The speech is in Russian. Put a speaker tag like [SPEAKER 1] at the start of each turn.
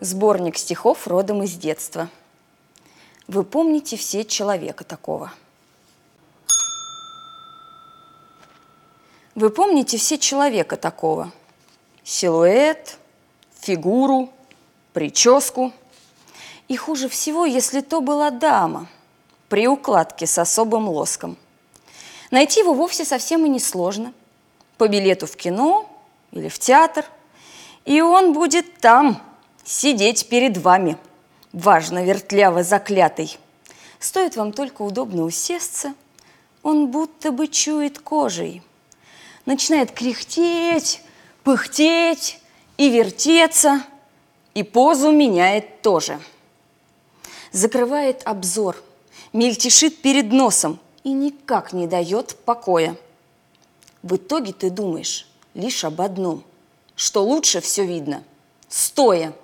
[SPEAKER 1] Сборник стихов родом из детства. Вы помните все человека такого. Вы помните все человека такого. Силуэт, фигуру, прическу. И хуже всего, если то была дама при укладке с особым лоском. Найти его вовсе совсем и не сложно. По билету в кино или в театр. И он будет там, сидеть перед вами, важно вертляво заклятый. Стоит вам только удобно усесться, он будто бы чует кожей. Начинает кряхтеть, пыхтеть и вертеться, и позу меняет тоже. Закрывает обзор, мельтешит перед носом и никак не дает покоя. В итоге ты думаешь лишь об одном, что лучше все видно, стоя –